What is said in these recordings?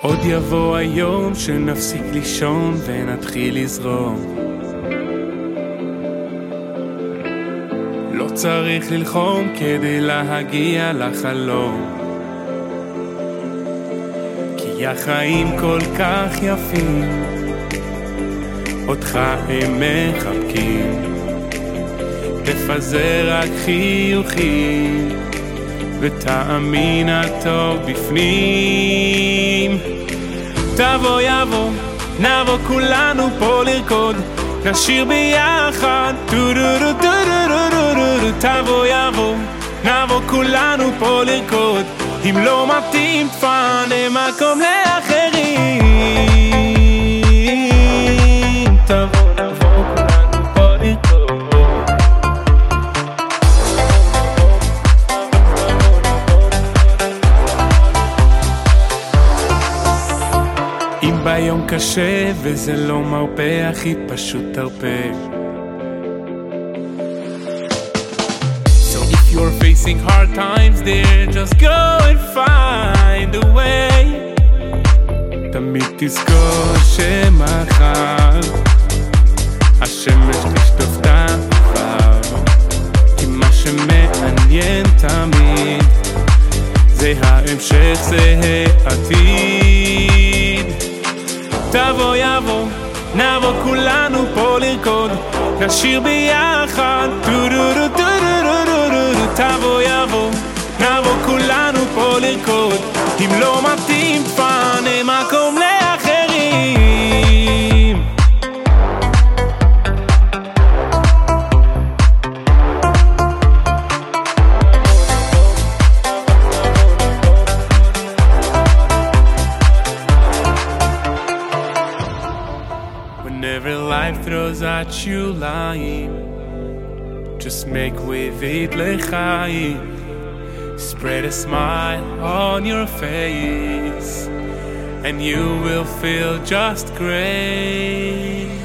עוד יבוא היום שנפסיק לישון ונתחיל לזרום. לא צריך ללחום כדי להגיע לחלום. כי החיים כל כך יפים אותך הם מחבקים. תפזר רק חיוכים ותאמין הטוב בפנים. תבוא יבוא, נבוא כולנו פה לרקוד נשיר ביחד. טו דו דו דו דו דו דו דו תבוא יבוא, נבוא כולנו פה לרקוד. אם לא מתאים תפנה מקום לאחרים אם ביום קשה וזה לא מרפה, אחי פשוט תרפה. So if you're facing hard times there, just go and find a way. תמיד תזכור שמחר השמש תשטוף את העבר, כי מה שמעניין תמיד זה ההמשך, זה העתיד. תבוא יבוא, נבוא כולנו פה לרקוד, נשיר ביחד, טו דו דו דו דו דו דו דו תבוא יבוא, נבוא כולנו פה לרקוד, אם לא מתאים תפנה מקום life throws at you lying, just make with it lechaim. Spread a smile on your face, and you will feel just great.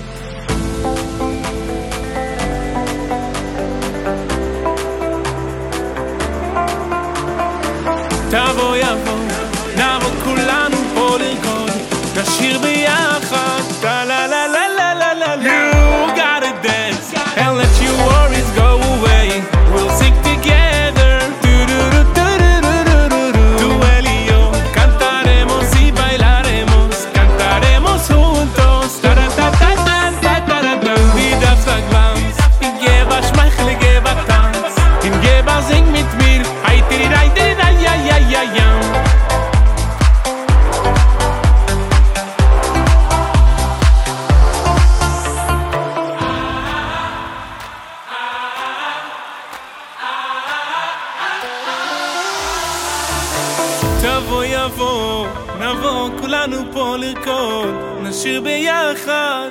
תבוא יבוא, נבוא כולנו פה לרקוד, נשיר ביחד.